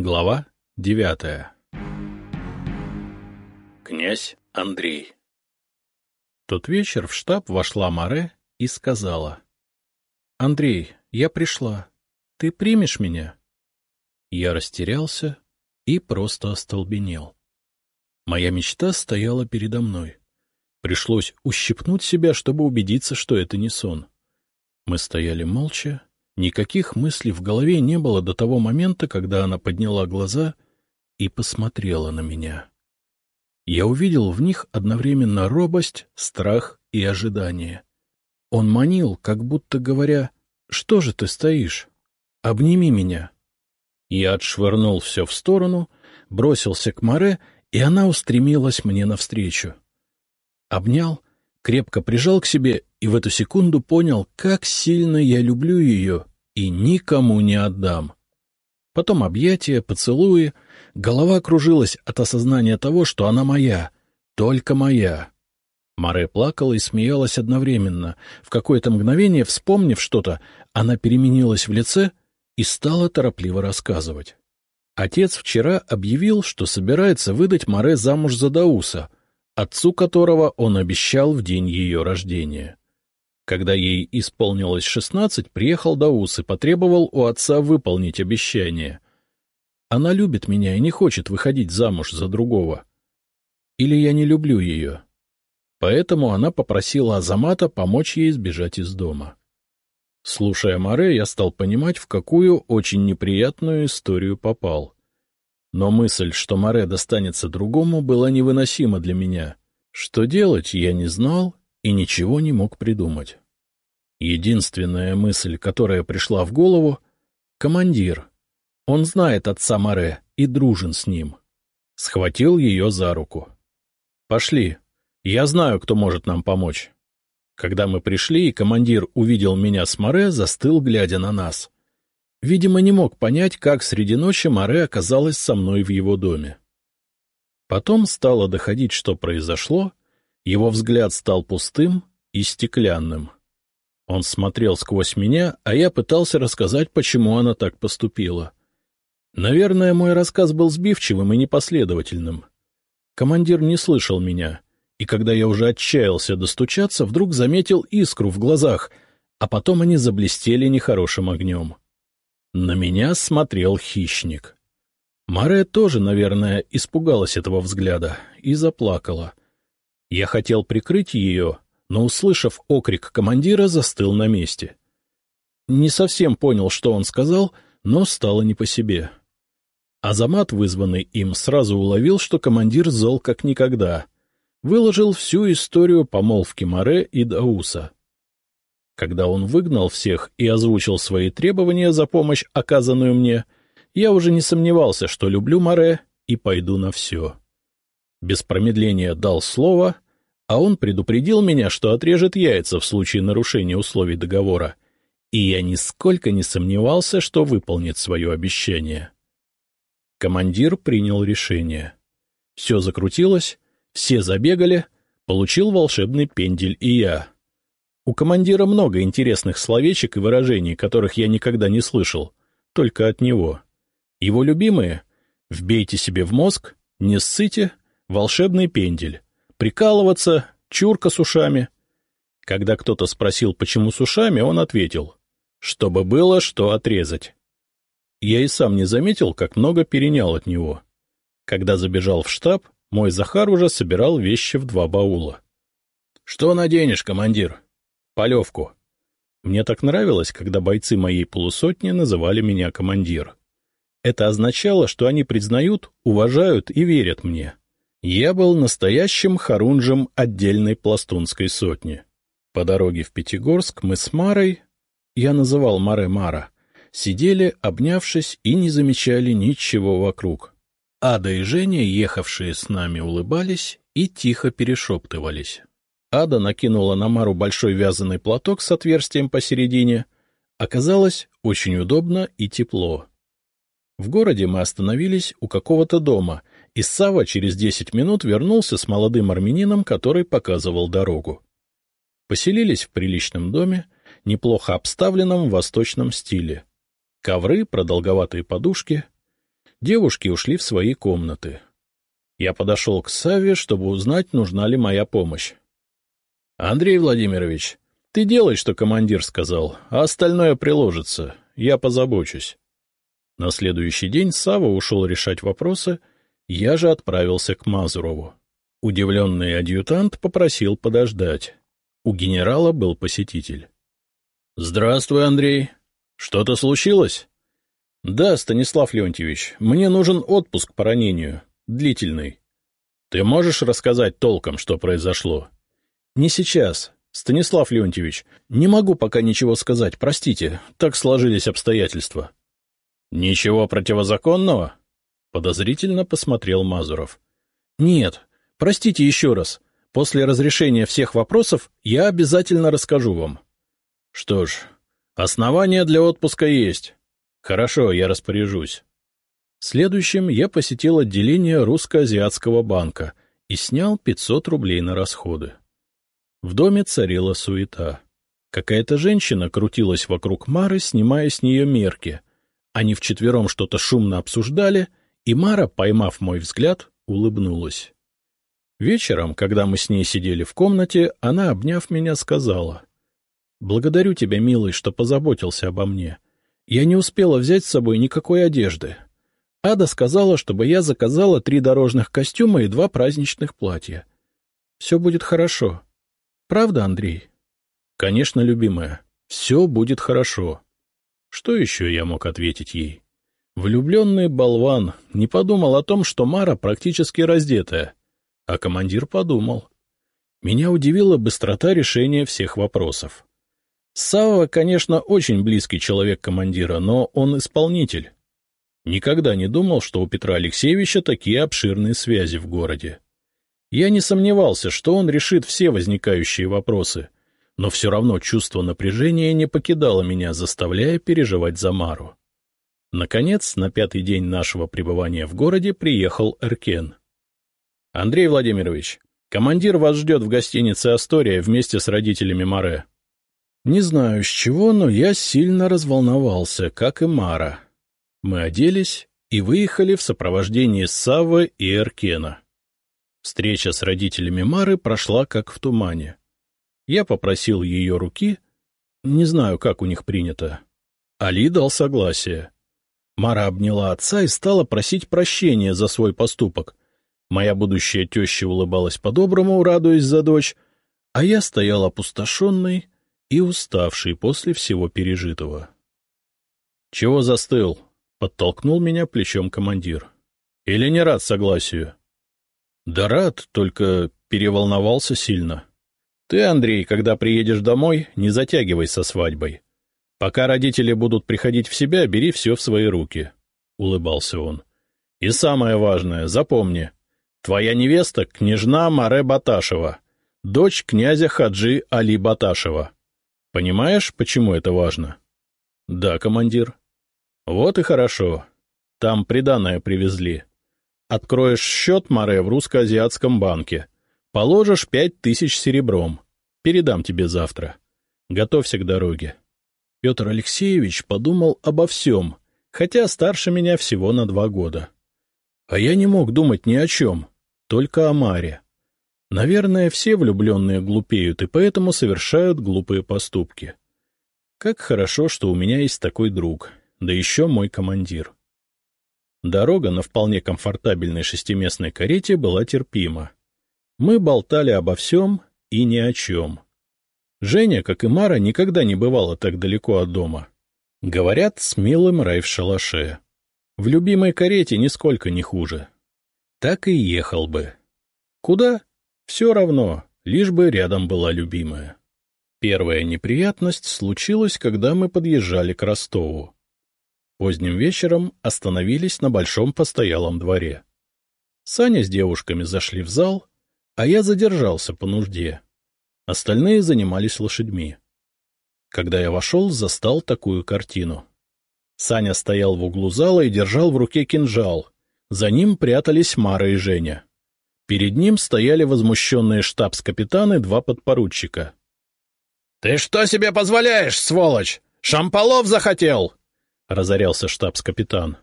Глава девятая Князь Андрей Тот вечер в штаб вошла Маре и сказала. — Андрей, я пришла. Ты примешь меня? Я растерялся и просто остолбенел. Моя мечта стояла передо мной. Пришлось ущипнуть себя, чтобы убедиться, что это не сон. Мы стояли молча, никаких мыслей в голове не было до того момента, когда она подняла глаза и посмотрела на меня. Я увидел в них одновременно робость, страх и ожидание. Он манил, как будто говоря, «Что же ты стоишь? Обними меня». Я отшвырнул все в сторону, бросился к Море, и она устремилась мне навстречу. Обнял, крепко прижал к себе и в эту секунду понял, как сильно я люблю ее и никому не отдам. Потом объятия, поцелуи, голова кружилась от осознания того, что она моя, только моя. Маре плакала и смеялась одновременно. В какое-то мгновение, вспомнив что-то, она переменилась в лице и стала торопливо рассказывать. Отец вчера объявил, что собирается выдать Маре замуж за Дауса, отцу которого он обещал в день ее рождения. Когда ей исполнилось шестнадцать, приехал Даус и потребовал у отца выполнить обещание. Она любит меня и не хочет выходить замуж за другого. Или я не люблю ее. Поэтому она попросила Азамата помочь ей сбежать из дома. Слушая Море, я стал понимать, в какую очень неприятную историю попал. Но мысль, что Море достанется другому, была невыносима для меня. Что делать, я не знал и ничего не мог придумать. Единственная мысль, которая пришла в голову — командир. Он знает отца Море и дружен с ним. Схватил ее за руку. — Пошли, я знаю, кто может нам помочь. Когда мы пришли, и командир увидел меня с Море, застыл, глядя на нас. Видимо, не мог понять, как среди ночи Море оказалась со мной в его доме. Потом стало доходить, что произошло, его взгляд стал пустым и стеклянным. Он смотрел сквозь меня, а я пытался рассказать, почему она так поступила. Наверное, мой рассказ был сбивчивым и непоследовательным. Командир не слышал меня — и когда я уже отчаялся достучаться, вдруг заметил искру в глазах, а потом они заблестели нехорошим огнем. На меня смотрел хищник. Маре тоже, наверное, испугалась этого взгляда и заплакала. Я хотел прикрыть ее, но, услышав окрик командира, застыл на месте. Не совсем понял, что он сказал, но стало не по себе. Азамат, вызванный им, сразу уловил, что командир зол как никогда — выложил всю историю помолвки Море и Дауса. Когда он выгнал всех и озвучил свои требования за помощь, оказанную мне, я уже не сомневался, что люблю Море и пойду на все. Без промедления дал слово, а он предупредил меня, что отрежет яйца в случае нарушения условий договора, и я нисколько не сомневался, что выполнит свое обещание. Командир принял решение. Все закрутилось, все забегали, получил волшебный пендель и я. У командира много интересных словечек и выражений, которых я никогда не слышал, только от него. Его любимые — «вбейте себе в мозг», «не ссыте», «волшебный пендель», «прикалываться», «чурка с ушами». Когда кто-то спросил, почему с ушами, он ответил, «чтобы было что отрезать». Я и сам не заметил, как много перенял от него. Когда забежал в штаб, мой Захар уже собирал вещи в два баула. — Что наденешь, командир? — Полевку. Мне так нравилось, когда бойцы моей полусотни называли меня командир. Это означало, что они признают, уважают и верят мне. Я был настоящим хорунжем отдельной пластунской сотни. По дороге в Пятигорск мы с Марой, я называл Маре Мара, сидели, обнявшись, и не замечали ничего вокруг. Ада и Женя, ехавшие с нами, улыбались и тихо перешептывались. Ада накинула на Мару большой вязаный платок с отверстием посередине. Оказалось очень удобно и тепло. В городе мы остановились у какого-то дома, и Сава через десять минут вернулся с молодым армянином, который показывал дорогу. Поселились в приличном доме, неплохо обставленном в восточном стиле. Ковры, продолговатые подушки — девушки ушли в свои комнаты. Я подошел к Саве, чтобы узнать, нужна ли моя помощь. — Андрей Владимирович, ты делай, что командир сказал, а остальное приложится. Я позабочусь. На следующий день Сава ушел решать вопросы, я же отправился к Мазурову. Удивленный адъютант попросил подождать. У генерала был посетитель. — Здравствуй, Андрей. Что-то случилось? — Да, Станислав Леонтьевич, мне нужен отпуск по ранению. Длительный. — Ты можешь рассказать толком, что произошло? — Не сейчас. Станислав Леонтьевич, не могу пока ничего сказать, простите, так сложились обстоятельства. — Ничего противозаконного? — подозрительно посмотрел Мазуров. — Нет, простите еще раз. После разрешения всех вопросов я обязательно расскажу вам. — Что ж, Основания для отпуска есть. Хорошо, я распоряжусь. Следующим я посетил отделение Русско-Азиатского банка и снял 500 рублей на расходы. В доме царила суета. Какая-то женщина крутилась вокруг Мары, снимая с нее мерки. Они вчетвером что-то шумно обсуждали, и Мара, поймав мой взгляд, улыбнулась. Вечером, когда мы с ней сидели в комнате, она, обняв меня, сказала. Благодарю тебя, милый, что позаботился обо мне. Я не успела взять с собой никакой одежды. Ада сказала, чтобы я заказала три дорожных костюма и два праздничных платья. Все будет хорошо. Правда, Андрей? Конечно, любимая, все будет хорошо. Что еще я мог ответить ей? Влюбленный болван не подумал о том, что Мара практически раздетая, а командир подумал. Меня удивила быстрота решения всех вопросов. Савва, конечно, очень близкий человек командира, но он исполнитель. Никогда не думал, что у Петра Алексеевича такие обширные связи в городе. Я не сомневался, что он решит все возникающие вопросы, но все равно чувство напряжения не покидало меня, заставляя переживать за Мару. Наконец, на пятый день нашего пребывания в городе приехал Эркен. — Андрей Владимирович, командир вас ждет в гостинице «Астория» вместе с родителями Маре. Не знаю с чего, но я сильно разволновался, как и Мара. Мы оделись и выехали в сопровождении Саввы и Эркена. Встреча с родителями Мары прошла как в тумане. Я попросил ее руки, не знаю, как у них принято. Али дал согласие. Мара обняла отца и стала просить прощения за свой поступок. Моя будущая теща улыбалась по-доброму, радуясь за дочь, а я стоял опустошенный, и уставший после всего пережитого. — Чего застыл? — подтолкнул меня плечом командир. — Или не рад согласию? — Да рад, только переволновался сильно. Ты, Андрей, когда приедешь домой, не затягивай со свадьбой. Пока родители будут приходить в себя, бери все в свои руки, — улыбался он. — И самое важное, запомни, твоя невеста — княжна Маре Баташева, дочь князя Хаджи Али Баташева. Понимаешь, почему это важно? — Да, командир. — Вот и хорошо. Там приданое привезли. Откроешь счет, Море, в русско-азиатском банке. Положишь пять тысяч серебром. Передам тебе завтра. Готовься к дороге. Петр Алексеевич подумал обо всем, хотя старше меня всего на два года. А я не мог думать ни о чем, только о Маре. Наверное, все влюбленные глупеют и поэтому совершают глупые поступки. Как хорошо, что у меня есть такой друг, да еще мой командир. Дорога на вполне комфортабельной шестиместной карете была терпима. Мы болтали обо всем и ни о чем. Женя, как и Мара, никогда не бывала так далеко от дома. Говорят, с милым рай в шалаше. В любимой карете нисколько не хуже. Так и ехал бы. Куда? Все равно, лишь бы рядом была любимая. Первая неприятность случилась, когда мы подъезжали к Ростову. Поздним вечером остановились на большом постоялом дворе. Саня с девушками зашли в зал, а я задержался по нужде. Остальные занимались лошадьми. Когда я вошел, застал такую картину. Саня стоял в углу зала и держал в руке кинжал. За ним прятались Мара и Женя. Перед ним стояли возмущенные штабс-капитаны, два подпоручика. — Ты что себе позволяешь, сволочь? Шамполов захотел! — разорялся штабс-капитан.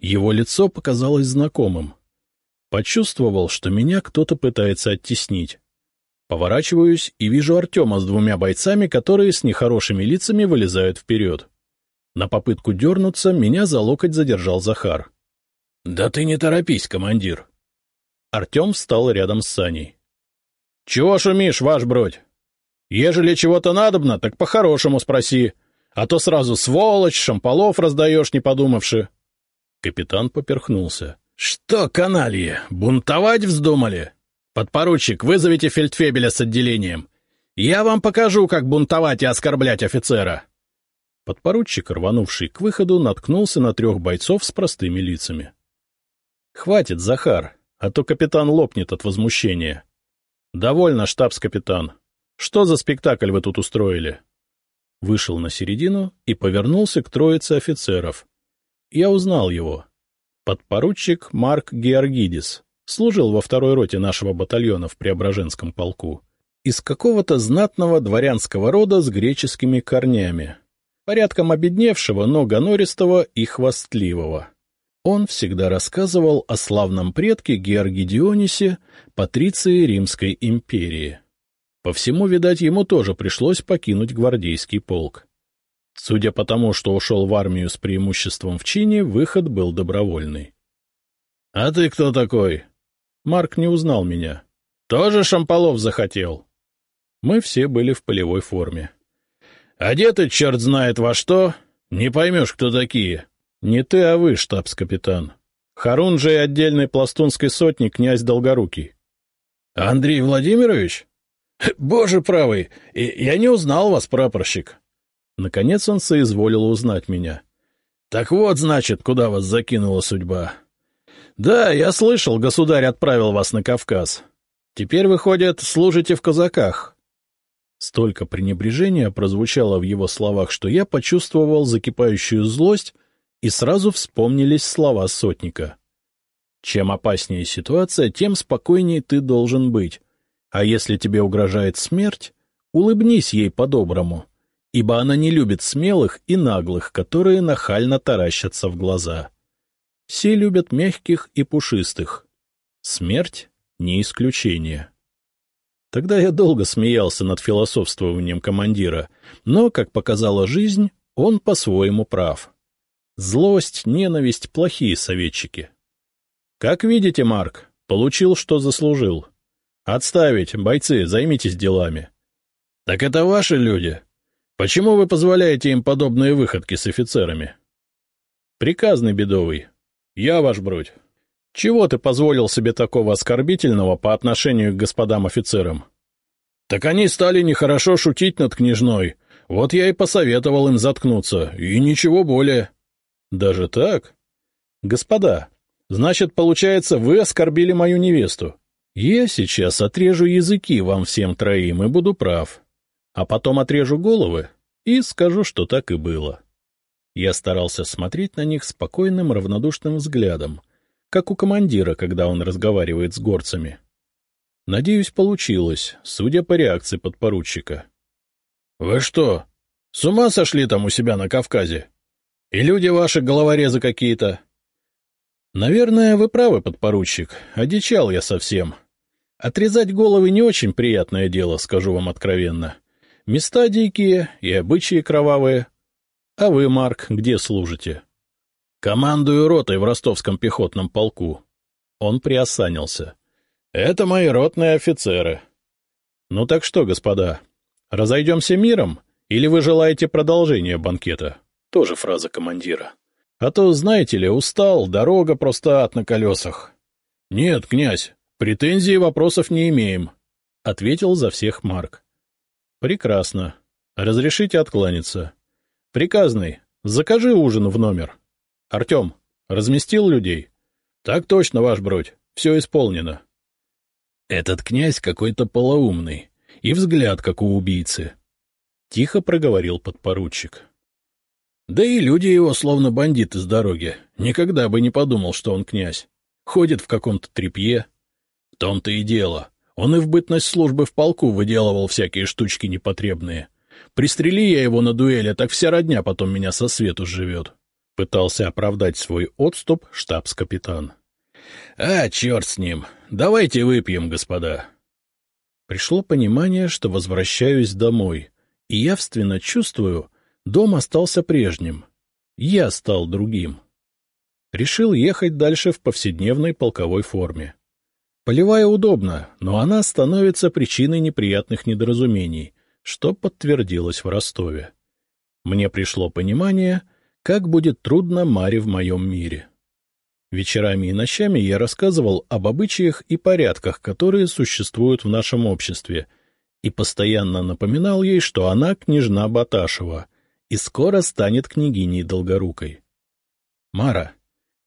Его лицо показалось знакомым. Почувствовал, что меня кто-то пытается оттеснить. Поворачиваюсь и вижу Артема с двумя бойцами, которые с нехорошими лицами вылезают вперед. На попытку дернуться меня за локоть задержал Захар. — Да ты не торопись, командир. Артем встал рядом с Саней. — Чего шумишь, ваш бродь? Ежели чего-то надобно, так по-хорошему спроси, а то сразу сволочь, шамполов раздаешь, не подумавши. Капитан поперхнулся. — Что, каналье, бунтовать вздумали? Подпоручик, вызовите фельдфебеля с отделением. Я вам покажу, как бунтовать и оскорблять офицера. Подпоручик, рванувший к выходу, наткнулся на трех бойцов с простыми лицами. — Хватит, Захар, а то капитан лопнет от возмущения. — Довольно, штабс-капитан. Что за спектакль вы тут устроили? Вышел на середину и повернулся к троице офицеров. Я узнал его. Подпоручик Марк Георгидис служил во второй роте нашего батальона в Преображенском полку. Из какого-то знатного дворянского рода с греческими корнями. Порядком обедневшего, но гонористого и хвастливого. Он всегда рассказывал о славном предке Георгидионисе, патриции Римской империи. По всему, видать, ему тоже пришлось покинуть гвардейский полк. Судя по тому, что ушел в армию с преимуществом в чине, выход был добровольный. — А ты кто такой? Марк не узнал меня. — Тоже Шамполов захотел? Мы все были в полевой форме. — Одеты черт знает во что. Не поймешь, кто такие. — Не ты, а вы, штабс-капитан. Харун же и отдельной пластунской сотни князь Долгорукий. — Андрей Владимирович? — Боже правый, я не узнал вас, прапорщик. Наконец он соизволил узнать меня. — Так вот, значит, куда вас закинула судьба. — Да, я слышал, государь отправил вас на Кавказ. Теперь, выходит, служите в казаках. Столько пренебрежения прозвучало в его словах, что я почувствовал закипающую злость, и сразу вспомнились слова сотника. Чем опаснее ситуация, тем спокойнее ты должен быть. А если тебе угрожает смерть, улыбнись ей по-доброму, ибо она не любит смелых и наглых, которые нахально таращатся в глаза. Все любят мягких и пушистых. Смерть — не исключение. Тогда я долго смеялся над философствованием командира, но, как показала жизнь, он по-своему прав. Злость, ненависть — плохие советчики. Как видите, Марк, получил, что заслужил. «Отставить, бойцы, займитесь делами». «Так это ваши люди? Почему вы позволяете им подобные выходки с офицерами?» «Приказный бедовый. Я ваш бродь. Чего ты позволил себе такого оскорбительного по отношению к господам офицерам?» «Так они стали нехорошо шутить над княжной. Вот я и посоветовал им заткнуться, и ничего более». «Даже так?» «Господа, значит, получается, вы оскорбили мою невесту. Я сейчас отрежу языки вам всем троим и буду прав. А потом отрежу головы и скажу, что так и было. Я старался смотреть на них спокойным равнодушным взглядом, как у командира, когда он разговаривает с горцами. Надеюсь, получилось, судя по реакции подпоручика. — Вы что, с ума сошли там у себя на Кавказе? И люди ваши головорезы какие-то? — Наверное, вы правы, подпоручик, одичал я совсем. — Отрезать головы не очень приятное дело, скажу вам откровенно. Места дикие и обычаи кровавые. А вы, Марк, где служите? Командую ротой в ростовском пехотном полку. Он приосанился. Это мои ротные офицеры. Ну так что, господа, разойдемся миром, или вы желаете продолжения банкета? Тоже фраза командира. А то, знаете ли, устал, дорога просто ад на колесах. Нет, князь, — Претензий и вопросов не имеем, — ответил за всех Марк. — Прекрасно. Разрешите откланяться. — Приказный, закажи ужин в номер. — Артем, разместил людей? — Так точно, ваш бродь, все исполнено. — Этот князь какой-то полоумный, и взгляд, как у убийцы. Тихо проговорил подпоручик. Да и люди его словно бандиты с дороги. Никогда бы не подумал, что он князь. Ходит в каком-то тряпье, в том-то и дело. Он и в бытность службы в полку выделывал всякие штучки непотребные. Пристрели я его на дуэли, так вся родня потом меня со свету живет. — пытался оправдать свой отступ штабс-капитан. — А, черт с ним! Давайте выпьем, господа! Пришло понимание, что возвращаюсь домой, и явственно чувствую, дом остался прежним. Я стал другим. Решил ехать дальше в повседневной полковой форме. Полевая удобна, но она становится причиной неприятных недоразумений, что подтвердилось в Ростове. Мне пришло понимание, как будет трудно Маре в моем мире. Вечерами и ночами я рассказывал об обычаях и порядках, которые существуют в нашем обществе, и постоянно напоминал ей, что она княжна Баташева и скоро станет княгиней Долгорукой. — Мара,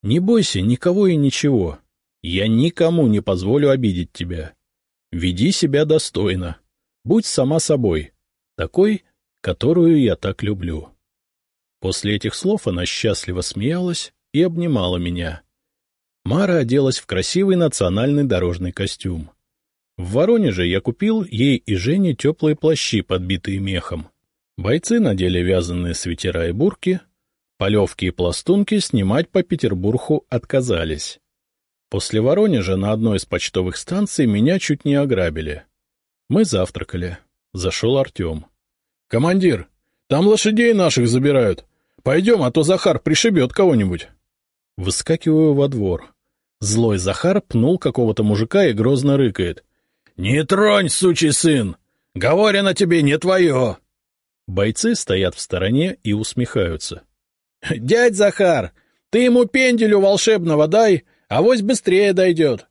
не бойся никого и ничего. Я никому не позволю обидеть тебя. Веди себя достойно. Будь сама собой, такой, которую я так люблю. После этих слов она счастливо смеялась и обнимала меня. Мара оделась в красивый национальный дорожный костюм. В Воронеже я купил ей и Жене теплые плащи, подбитые мехом. Бойцы надели вязаные свитера и бурки, полевки и пластунки снимать по Петербургу отказались. После Воронежа на одной из почтовых станций меня чуть не ограбили. Мы завтракали. Зашел Артем. — Командир, там лошадей наших забирают. Пойдем, а то Захар пришибет кого-нибудь. Выскакиваю во двор. Злой Захар пнул какого-то мужика и грозно рыкает. — Не тронь, сучий сын! Говорено тебе, не твое! Бойцы стоят в стороне и усмехаются. — Дядь Захар, ты ему пенделю волшебного дай, Авось быстрее дойдет.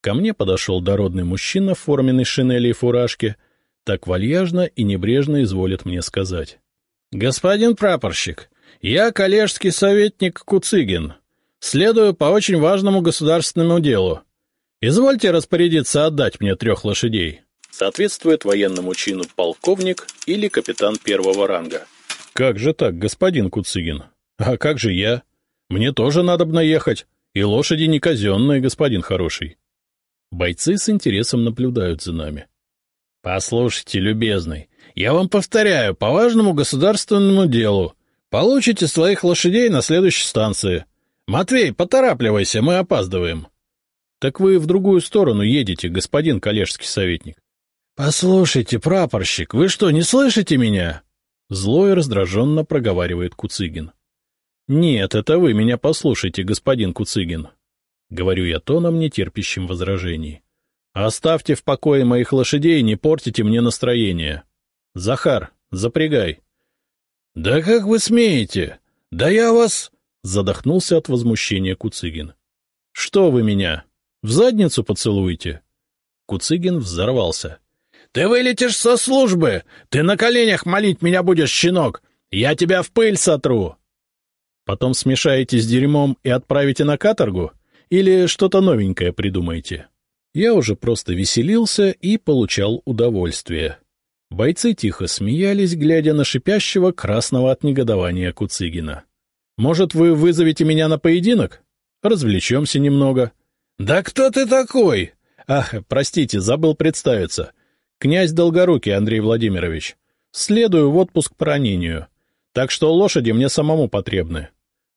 Ко мне подошел дородный мужчина в форменной шинели и фуражке, так вальяжно и небрежно изволит мне сказать. — Господин прапорщик, я коллежский советник Куцыгин. Следую по очень важному государственному делу. Извольте распорядиться отдать мне трех лошадей. Соответствует военному чину полковник или капитан первого ранга. — Как же так, господин Куцыгин? А как же я? Мне тоже надо бы наехать. И лошади не казенные, господин хороший. Бойцы с интересом наблюдают за нами. — Послушайте, любезный, я вам повторяю, по важному государственному делу. Получите своих лошадей на следующей станции. Матвей, поторапливайся, мы опаздываем. — Так вы в другую сторону едете, господин коллежский советник. — Послушайте, прапорщик, вы что, не слышите меня? Зло и раздраженно проговаривает Куцыгин. — Нет, это вы меня послушайте, господин Куцыгин. Говорю я тоном, нетерпящим возражений. — Оставьте в покое моих лошадей не портите мне настроение. Захар, запрягай. — Да как вы смеете? Да я вас... — задохнулся от возмущения Куцыгин. — Что вы меня? В задницу поцелуете? Куцыгин взорвался. — Ты вылетишь со службы! Ты на коленях молить меня будешь, щенок! Я тебя в пыль сотру! Потом смешаете с дерьмом и отправите на каторгу? Или что-то новенькое придумаете? Я уже просто веселился и получал удовольствие. Бойцы тихо смеялись, глядя на шипящего красного от негодования Куцыгина. «Может, вы вызовете меня на поединок? Развлечемся немного». «Да кто ты такой?» «Ах, простите, забыл представиться. Князь Долгорукий Андрей Владимирович. Следую в отпуск по ранению. Так что лошади мне самому потребны.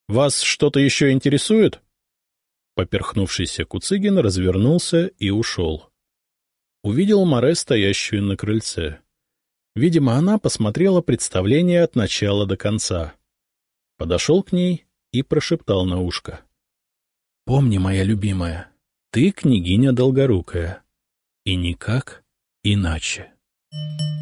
Вас что-то еще интересует? Поперхнувшийся Куцыгин развернулся и ушел. Увидел Море, стоящую на крыльце. Видимо, она посмотрела представление от начала до конца. Подошел к ней и прошептал на ушко. — Помни, моя любимая, ты княгиня Долгорукая. И никак иначе. Thank you.